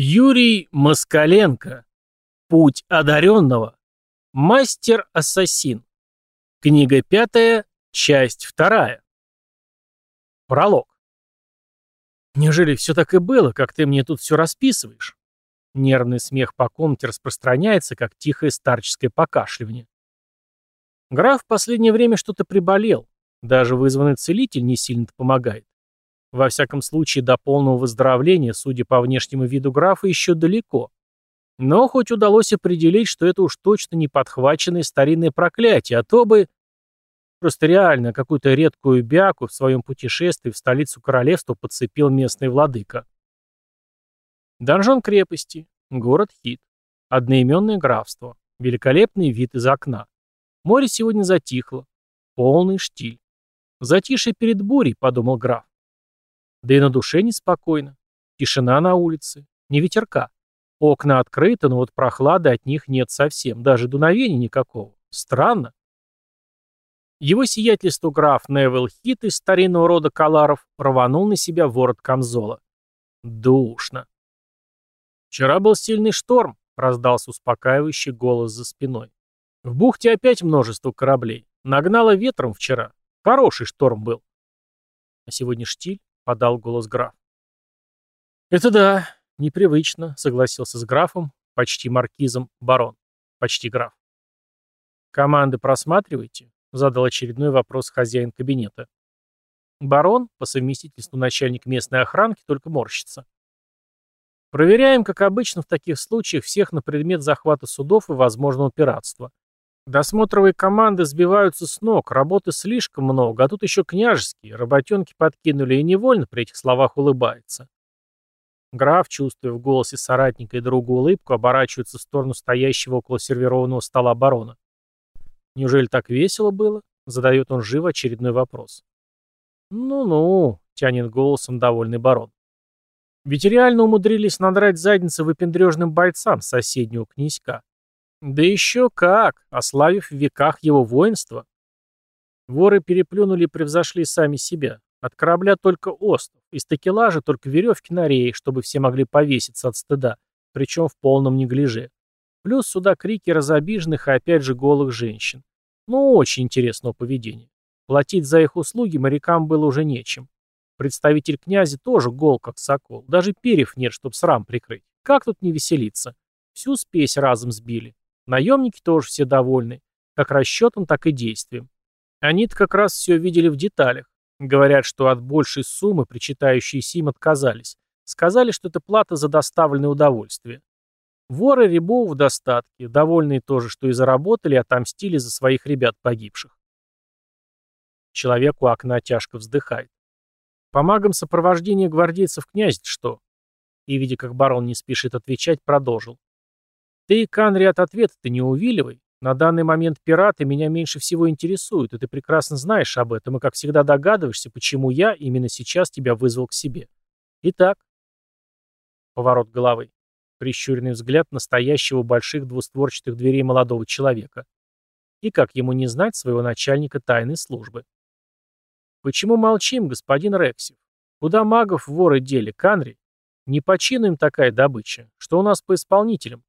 Юрий Москаленко. Путь одаренного. Мастер-ассасин. Книга пятая, часть вторая. Пролог. Неужели все так и было, как ты мне тут все расписываешь? Нервный смех по комнате распространяется, как тихое старческое покашливание. Граф в последнее время что-то приболел. Даже вызванный целитель не сильно помогает. Во всяком случае, до полного выздоровления, судя по внешнему виду графа, еще далеко. Но хоть удалось определить, что это уж точно не подхваченное старинное проклятие, а то бы... Просто реально какую-то редкую бяку в своем путешествии в столицу королевства подцепил местный владыка. Донжон крепости, город Хит, одноименное графство, великолепный вид из окна. Море сегодня затихло, полный штиль. Затишье перед бурей, подумал граф. Да и на душе неспокойно. Тишина на улице, не ветерка. Окна открыты, но вот прохлады от них нет совсем, даже дуновения никакого. Странно. Его сиятельство граф Невил Хит из старинного рода Каларов рванул на себя ворот камзола. Душно. «Вчера был сильный шторм», — раздался успокаивающий голос за спиной. «В бухте опять множество кораблей. Нагнало ветром вчера. Хороший шторм был». «А сегодня штиль?» Подал голос граф. «Это да, непривычно», — согласился с графом, почти маркизом, барон. Почти граф. «Команды просматриваете?» — задал очередной вопрос хозяин кабинета. Барон, по совместительству начальник местной охранки, только морщится. Проверяем, как обычно в таких случаях, всех на предмет захвата судов и возможного пиратства. Досмотровые команды сбиваются с ног, работы слишком много, а тут еще княжеские, работенки подкинули и невольно при этих словах улыбается. Граф, чувствуя в голосе соратника и друга улыбку, оборачивается в сторону стоящего около сервированного стола барона. «Неужели так весело было?» — задает он живо очередной вопрос. «Ну-ну», — тянет голосом довольный барон. Ведь реально умудрились надрать задницы выпендрежным бойцам соседнего князька. Да еще как, ославив в веках его воинство. Воры переплюнули и превзошли сами себя. От корабля только остров, из такелажа только веревки на рее, чтобы все могли повеситься от стыда, причем в полном неглиже. Плюс сюда крики разобиженных и опять же голых женщин. Ну, очень интересного поведения. Платить за их услуги морякам было уже нечем. Представитель князя тоже гол, как сокол. Даже перьев нет, чтоб срам прикрыть. Как тут не веселиться? Всю спесь разом сбили. Наемники тоже все довольны, как расчетом, так и действием. Они-то как раз все видели в деталях. Говорят, что от большей суммы, причитающейся им, отказались. Сказали, что это плата за доставленное удовольствие. Воры Рябова в достатке, довольные тоже, что и заработали, отомстили за своих ребят погибших. Человек у окна тяжко вздыхает. По магам сопровождения гвардейцев князь что? И, видя, как барон не спешит отвечать, продолжил. Ты, Канри, от ответа-то не увиливай. На данный момент пираты меня меньше всего интересуют, и ты прекрасно знаешь об этом, и как всегда догадываешься, почему я именно сейчас тебя вызвал к себе. Итак. Поворот головы. Прищуренный взгляд настоящего больших двустворчатых дверей молодого человека. И как ему не знать своего начальника тайной службы? Почему молчим, господин Рексив? Куда магов воры дели, Канри? Не по такая добыча. Что у нас по исполнителям?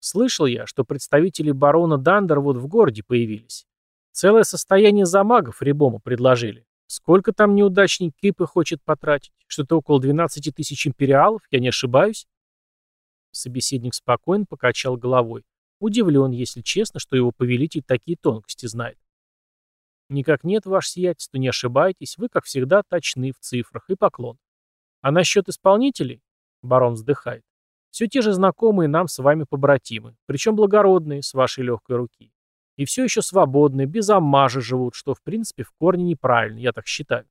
Слышал я, что представители барона Дандер вот в городе появились. Целое состояние замагов Рибому предложили. Сколько там неудачник Кипы хочет потратить? Что-то около 12 тысяч империалов, я не ошибаюсь? Собеседник спокойно покачал головой. Удивлен, если честно, что его повелитель такие тонкости знает. Никак нет, ваше сиятельство, не ошибайтесь, вы, как всегда, точны в цифрах и поклон. А насчет исполнителей? Барон вздыхает. Все те же знакомые нам с вами побратимы, причем благородные, с вашей легкой руки. И все еще свободные, без аммажа живут, что в принципе в корне неправильно, я так считаю.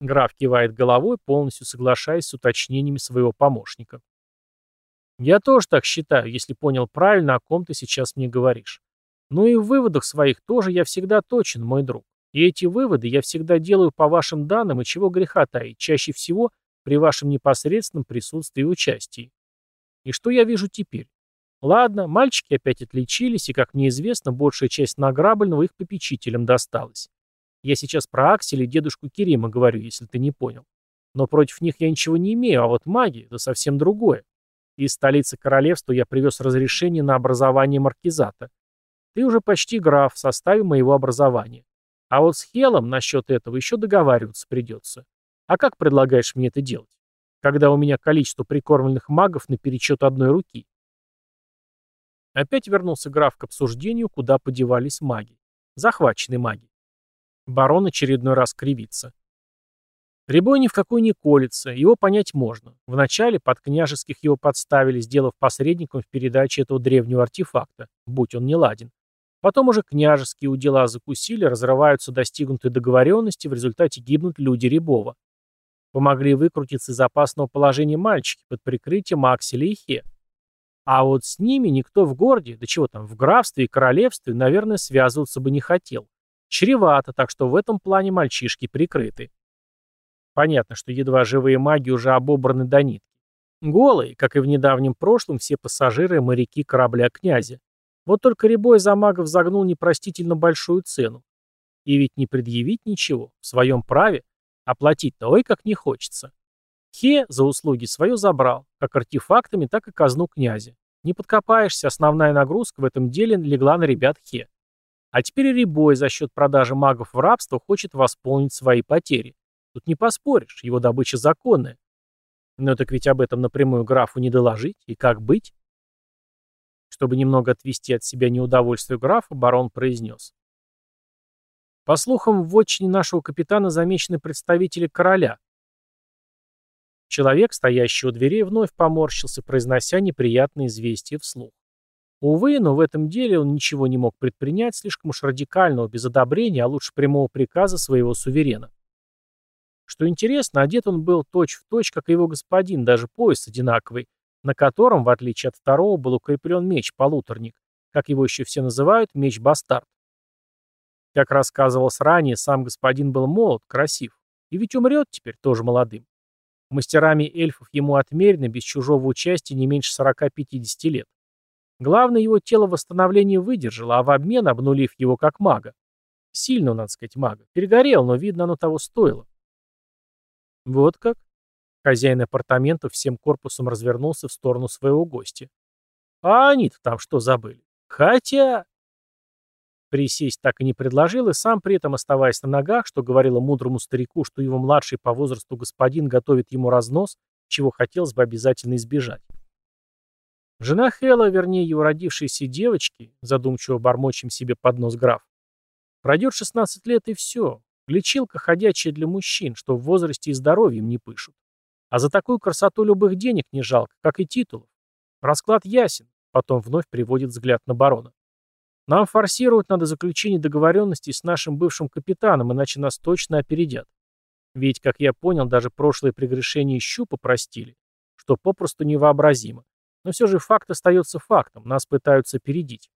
Граф кивает головой, полностью соглашаясь с уточнениями своего помощника. Я тоже так считаю, если понял правильно, о ком ты сейчас мне говоришь. Ну и в выводах своих тоже я всегда точен, мой друг. И эти выводы я всегда делаю по вашим данным, и чего греха таить, чаще всего при вашем непосредственном присутствии и участии. И что я вижу теперь? Ладно, мальчики опять отличились, и, как мне известно, большая часть награбленного их попечителям досталась. Я сейчас про Акселя и дедушку Керима говорю, если ты не понял. Но против них я ничего не имею, а вот маги — это совсем другое. Из столицы королевства я привез разрешение на образование маркизата. Ты уже почти граф в составе моего образования. А вот с Хелом насчет этого еще договариваться придется. А как предлагаешь мне это делать? Когда у меня количество прикормленных магов наперечет одной руки. Опять вернулся граф к обсуждению, куда подевались маги. Захваченные маги. Барон очередной раз кривится. Рябой ни в какой не колется, его понять можно. Вначале под княжеских его подставили, сделав посредником в передаче этого древнего артефакта, будь он не ладен. Потом уже княжеские у дела закусили, разрываются достигнутые договоренности, в результате гибнут люди Рябова. Помогли выкрутиться из опасного положения мальчики под прикрытием Акселя и Хе. А вот с ними никто в городе, да чего там, в графстве и королевстве, наверное, связываться бы не хотел. Чревато, так что в этом плане мальчишки прикрыты. Понятно, что едва живые маги уже обобраны до нитки. Голые, как и в недавнем прошлом, все пассажиры моряки корабля князя. Вот только Рябой за магов загнул непростительно большую цену. И ведь не предъявить ничего, в своем праве, оплатить-то ой как не хочется. Хе за услуги свое забрал, как артефактами, так и казну князя. Не подкопаешься, основная нагрузка в этом деле легла на ребят Хе. А теперь Рябой за счет продажи магов в рабство хочет восполнить свои потери. Тут не поспоришь, его добыча законная. Но так ведь об этом напрямую графу не доложить, и как быть? Чтобы немного отвести от себя неудовольствие графа, барон произнес. По слухам, в отчине нашего капитана замечены представители короля. Человек, стоящий у дверей, вновь поморщился, произнося неприятные известия вслух. Увы, но в этом деле он ничего не мог предпринять, слишком уж радикального, без одобрения, а лучше прямого приказа своего суверена. Что интересно, одет он был точь-в-точь, точь, как и его господин, даже пояс одинаковый, на котором, в отличие от второго, был укреплен меч-полуторник, как его еще все называют, меч-бастард. Как рассказывалось ранее, сам господин был молод, красив, и ведь умрет теперь тоже молодым. Мастерами эльфов ему отмерено без чужого участия не меньше 40-50 лет. Главное, его тело восстановление выдержало, а в обмен обнулив его как мага. Сильно, надо сказать, мага. Перегорел, но, видно, оно того стоило. Вот как? Хозяин апартаментов всем корпусом развернулся в сторону своего гостя. А они-то там что забыли? Хотя... Присесть так и не предложил, и сам при этом, оставаясь на ногах, что говорило мудрому старику, что его младший по возрасту господин готовит ему разнос, чего хотелось бы обязательно избежать. Жена Хэлла, вернее его родившиеся девочки, задумчиво бормочем себе под нос граф, пройдет 16 лет и все, Лечилка ходячая для мужчин, что в возрасте и здоровьем не пышут. А за такую красоту любых денег не жалко, как и титулов. Расклад ясен, потом вновь приводит взгляд на барона. Нам форсировать надо заключение договоренностей с нашим бывшим капитаном, иначе нас точно опередят. Ведь, как я понял, даже прошлые прегрешения щупа простили, что попросту невообразимо. Но все же факт остается фактом, нас пытаются опередить.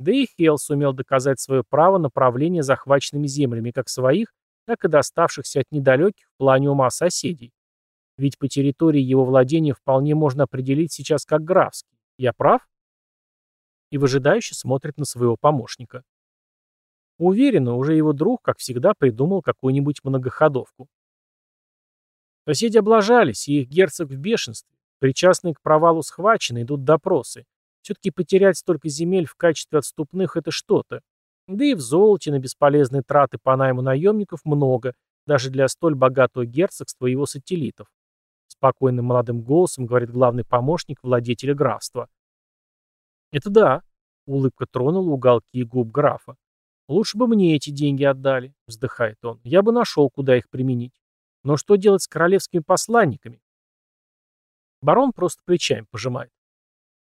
Да и Хелл сумел доказать свое право на правление захваченными землями как своих, так и доставшихся от недалеких в плане ума соседей. Ведь по территории его владения вполне можно определить сейчас как графский. Я прав? И выжидающе смотрит на своего помощника. Уверенно, уже его друг, как всегда, придумал какую-нибудь многоходовку. Соседи облажались, и их герцог в бешенстве. Причастные к провалу схвачены, идут допросы. Все-таки потерять столько земель в качестве отступных – это что-то. Да и в золоте на бесполезные траты по найму наемников много, даже для столь богатого герцогства и его сателлитов. Спокойным молодым голосом говорит главный помощник владетеля графства. «Это да», — улыбка тронула уголки губ графа. «Лучше бы мне эти деньги отдали», — вздыхает он. «Я бы нашел, куда их применить. Но что делать с королевскими посланниками?» Барон просто плечами пожимает.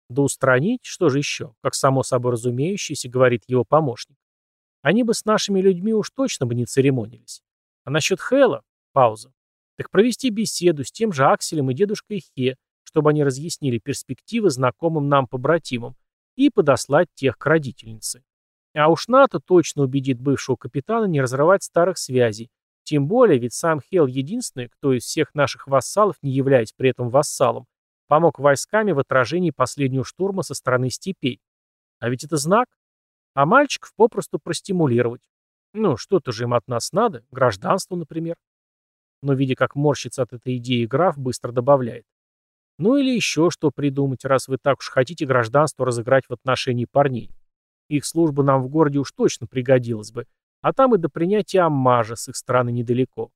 Да устранить, что же еще, как само собой разумеющееся, говорит его помощник. Они бы с нашими людьми уж точно бы не церемонились. А насчет Хэла, пауза, так провести беседу с тем же Акселем и дедушкой Хе, чтобы они разъяснили перспективы знакомым нам побратимам и подослать тех к родительнице. А уж НАТО точно убедит бывшего капитана не разрывать старых связей, тем более, ведь сам Хел единственный, кто из всех наших вассалов, не являясь при этом вассалом, Помог войсками в отражении последнего штурма со стороны степей. А ведь это знак. А мальчиков попросту простимулировать. Ну, что-то же им от нас надо, гражданство, например. Но, видя, как морщится от этой идеи граф, быстро добавляет. Ну или еще что придумать, раз вы так уж хотите гражданство разыграть в отношении парней. Их служба нам в городе уж точно пригодилась бы, а там и до принятия аммажа с их стороны недалеко.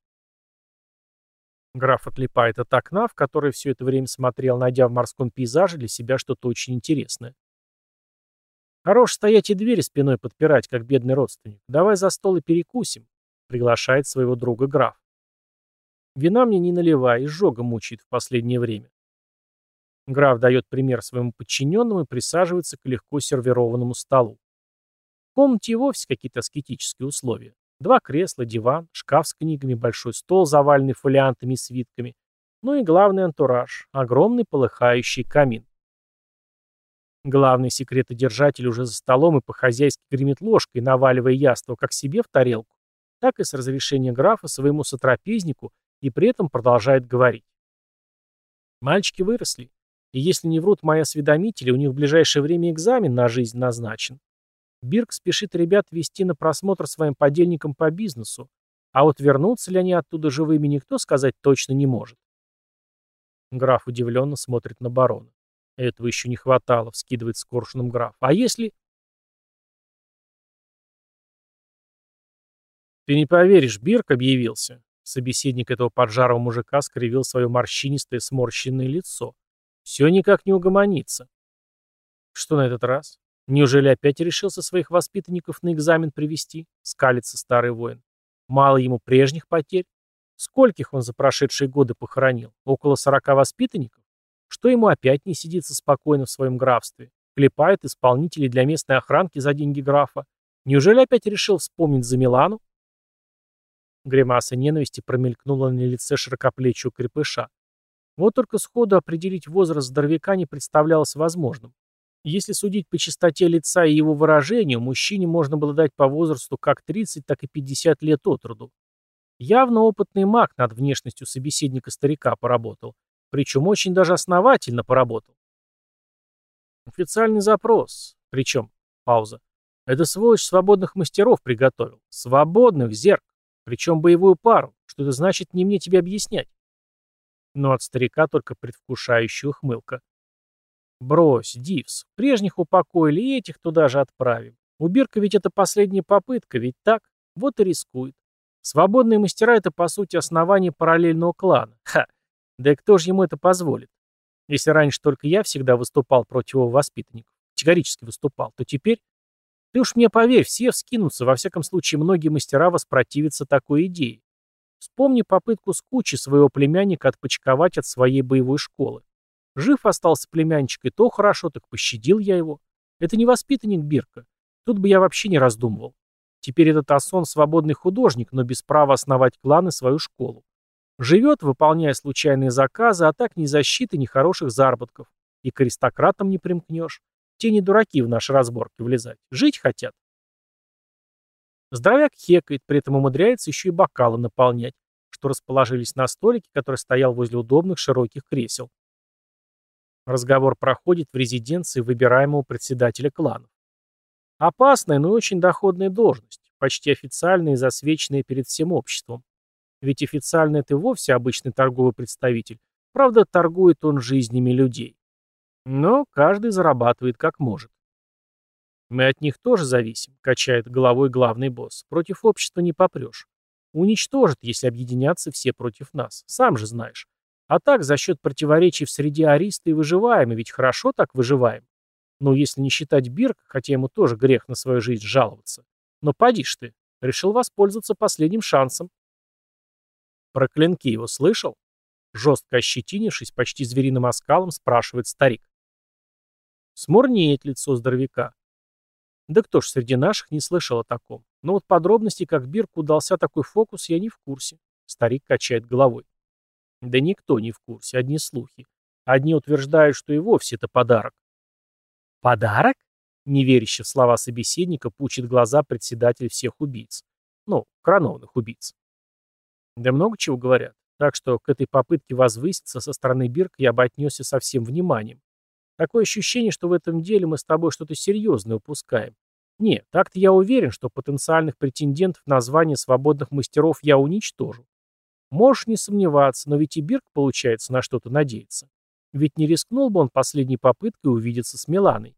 Граф отлипает от окна, в которое все это время смотрел, найдя в морском пейзаже для себя что-то очень интересное. «Хорош стоять и двери спиной подпирать, как бедный родственник. Давай за стол и перекусим», — приглашает своего друга граф. «Вина мне не наливай, изжога мучает в последнее время». Граф дает пример своему подчиненному и присаживается к легко сервированному столу. В комнате и вовсе какие-то аскетические условия. Два кресла, диван, шкаф с книгами, большой стол, заваленный фолиантами и свитками. Ну и главный антураж – огромный полыхающий камин. Главный секретодержатель уже за столом и по-хозяйски гремит ложкой, наваливая яство как себе в тарелку, так и с разрешения графа своему сотрапезнику и при этом продолжает говорить. Мальчики выросли, и если не врут мои осведомители, у них в ближайшее время экзамен на жизнь назначен. Бирк спешит ребят вести на просмотр своим подельникам по бизнесу, а вот вернутся ли они оттуда живыми, никто сказать точно не может. Граф удивленно смотрит на барона. Этого еще не хватало, вскидывает с коршуном граф. А если... Ты не поверишь, Бирк объявился. Собеседник этого поджарого мужика скривил свое морщинистое сморщенное лицо. Все никак не угомонится. Что на этот раз? Неужели опять решился своих воспитанников на экзамен привести? Скалится старый воин. Мало ему прежних потерь? Скольких он за прошедшие годы похоронил? Около сорока воспитанников? Что ему опять не сидится спокойно в своем графстве? Клепает исполнителей для местной охранки за деньги графа? Неужели опять решил вспомнить за Милану? Гримаса ненависти промелькнула на лице широкоплечего крепыша. Вот только сходу определить возраст здоровяка не представлялось возможным. Если судить по чистоте лица и его выражению, мужчине можно было дать по возрасту как 30, так и 50 лет от роду. Явно опытный маг над внешностью собеседника-старика поработал. Причем очень даже основательно поработал. Официальный запрос. Причем, пауза. Это сволочь свободных мастеров приготовил. Свободных, зерк. Причем боевую пару. Что это значит, не мне тебе объяснять. Но от старика только предвкушающая ухмылка. Брось, Дивс. Прежних упокоили и этих туда же отправим. У Бирка ведь это последняя попытка, ведь так? Вот и рискует. Свободные мастера — это, по сути, основание параллельного клана. Ха! Да и кто же ему это позволит? Если раньше только я всегда выступал против его воспитанников, категорически выступал, то теперь... Ты уж мне поверь, все вскинутся, во всяком случае, многие мастера воспротивятся такой идее. Вспомни попытку Скучи своего племянника отпочковать от своей боевой школы. Жив остался племянчик, и то хорошо, так пощадил я его. Это не воспитанник Бирка. Тут бы я вообще не раздумывал. Теперь этот Асон свободный художник, но без права основать клан и свою школу. Живет, выполняя случайные заказы, а так ни защиты, ни хороших заработков. И к аристократам не примкнешь. Те не дураки в наши разборки влезать. Жить хотят. Здоровяк хекает, при этом умудряется еще и бокалы наполнять, что расположились на столике, который стоял возле удобных широких кресел. Разговор проходит в резиденции выбираемого председателя кланов. Опасная, но очень доходная должность, почти официальная и засвеченная перед всем обществом. Ведь официально это и вовсе обычный торговый представитель. Правда, торгует он жизнями людей. Но каждый зарабатывает как может. Мы от них тоже зависим, качает головой главный босс. Против общества не попрешь. Уничтожат, если объединятся все против нас. Сам же знаешь. А так, за счет противоречий в среде ариста и выживаем, и ведь хорошо так выживаем. Ну, если не считать Бирка, хотя ему тоже грех на свою жизнь жаловаться. Но поди ж ты, решил воспользоваться последним шансом. Про клинки его слышал? Жестко ощетинившись, почти звериным оскалом, спрашивает старик. Смурнеет лицо здоровяка. Да кто ж среди наших не слышал о таком. Но вот подробности, как Бирку удался такой фокус, я не в курсе. Старик качает головой. Да никто не в курсе, одни слухи. Одни утверждают, что и вовсе это подарок. Подарок? Неверяще в слова собеседника пучит глаза председатель всех убийц. Ну, коронованных убийц. Да много чего говорят. Так что к этой попытке возвыситься со стороны Бирк я бы отнесся со всем вниманием. Такое ощущение, что в этом деле мы с тобой что-то серьезное упускаем. Нет, так-то я уверен, что потенциальных претендентов на звание свободных мастеров я уничтожу. Можешь не сомневаться, но ведь и Бирк, получается, на что-то надеется. Ведь не рискнул бы он последней попыткой увидеться с Миланой.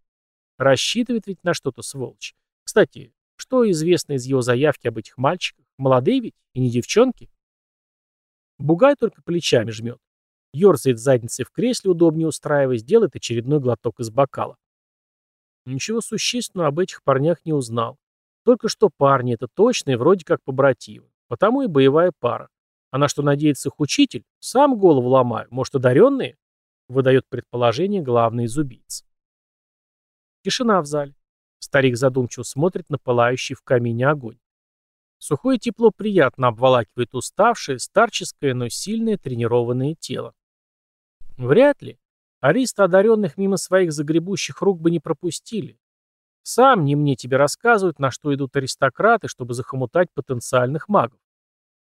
Рассчитывает ведь на что-то сволочь. Кстати, что известно из его заявки об этих мальчиках? Молодые ведь и не девчонки. Бугай только плечами жмет. Ёрзает задницей в кресле, удобнее устраиваясь, делает очередной глоток из бокала. Ничего существенного об этих парнях не узнал. Только что парни это точно и вроде как побратимы. Потому и боевая пара. А на что надеется их учитель? Сам голову ломаю. Может, одаренные? Выдает предположение главный из убийц. Тишина в зале. Старик задумчиво смотрит на пылающий в камине огонь. Сухое тепло приятно обволакивает уставшее, старческое, но сильное тренированное тело. Вряд ли. Ариста одаренных мимо своих загребущих рук бы не пропустили. Сам не мне тебе рассказывают, на что идут аристократы, чтобы захомутать потенциальных магов.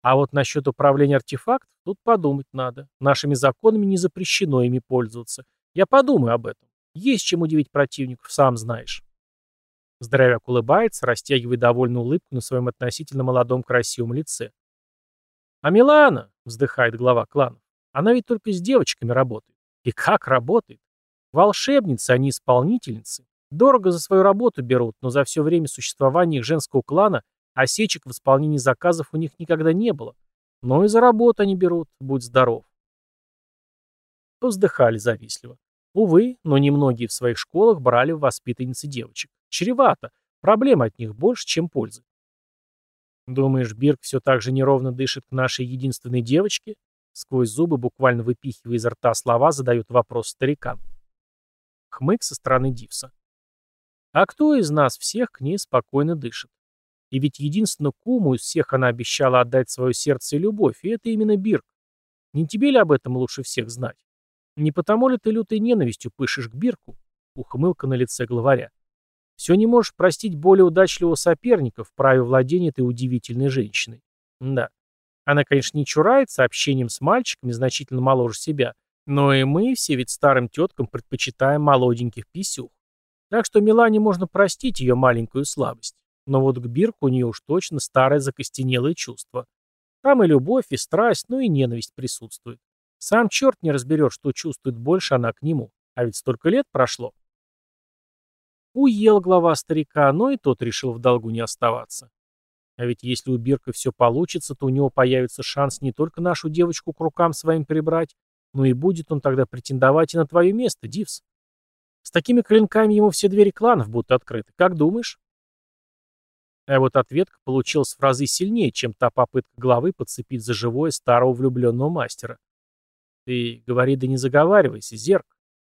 А вот насчет управления артефактом тут подумать надо. Нашими законами не запрещено ими пользоваться. Я подумаю об этом. Есть чем удивить противников, сам знаешь. Здоровяк улыбается, растягивая довольную улыбку на своем относительно молодом красивом лице. «А Милана», — вздыхает глава клана, она ведь только с девочками работает. И как работает? Волшебницы, а не исполнительницы. Дорого за свою работу берут, но за все время существования их женского клана осечек в исполнении заказов у них никогда не было. Но и за работу они берут, будь здоров. Повздыхали завистливо. Увы, но немногие в своих школах брали в воспитанницы девочек. Чревато. Проблем от них больше, чем пользы. Думаешь, Бирк все так же неровно дышит к нашей единственной девочке? Сквозь зубы, буквально выпихивая изо рта слова, задают вопрос старикам. Хмык со стороны Дивса. А кто из нас всех к ней спокойно дышит? И ведь единственно куму из всех она обещала отдать свое сердце и любовь, и это именно Бирк. Не тебе ли об этом лучше всех знать? Не потому ли ты лютой ненавистью пышешь к Бирку? Ухмылка на лице главаря. Все не можешь простить более удачливого соперника в праве владения этой удивительной женщиной. Да, она, конечно, не чурается общением с мальчиками значительно моложе себя, но и мы все ведь старым теткам предпочитаем молоденьких писюх. Так что Милане можно простить ее маленькую слабость. Но вот к Бирку у нее уж точно старое закостенелое чувство. Там и любовь, и страсть, ну и ненависть присутствует. Сам черт не разберет, что чувствует больше она к нему. А ведь столько лет прошло. Уел глава старика, но и тот решил в долгу не оставаться. А ведь если у Бирка все получится, то у него появится шанс не только нашу девочку к рукам своим прибрать, но и будет он тогда претендовать и на твое место, Дивс. С такими клинками ему все двери кланов будут открыты. Как думаешь? А вот ответка получилась в разы сильнее, чем та попытка главы подцепить за живое старого влюбленного мастера. Ты говори да не заговаривайся, зерк.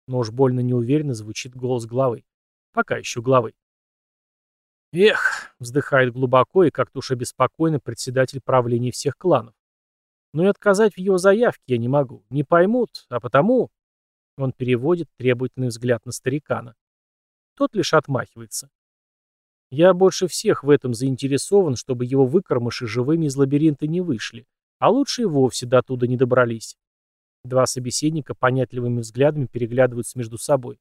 Но уж больно неуверенно звучит голос главы. Пока еще главы. Эх, вздыхает глубоко и как-то уж обеспокоенно председатель правления всех кланов. Но и отказать в его заявке я не могу. Не поймут, а потому... Он переводит требовательный взгляд на старикана. Тот лишь отмахивается. Я больше всех в этом заинтересован, чтобы его выкормыши живыми из лабиринта не вышли, а лучше и вовсе до туда не добрались. Два собеседника понятливыми взглядами переглядываются между собой.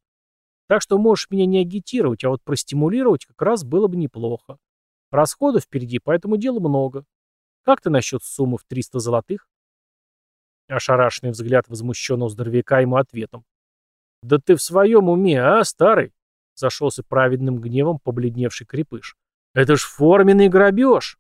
Так что можешь меня не агитировать, а вот простимулировать как раз было бы неплохо. Расходов впереди, поэтому дела много. Как ты насчет суммы в 300 золотых? Ошарашенный взгляд возмущенного здоровяка ему ответом. «Да ты в своем уме, а, старый?» Зашелся праведным гневом побледневший крепыш. «Это ж форменный грабеж!»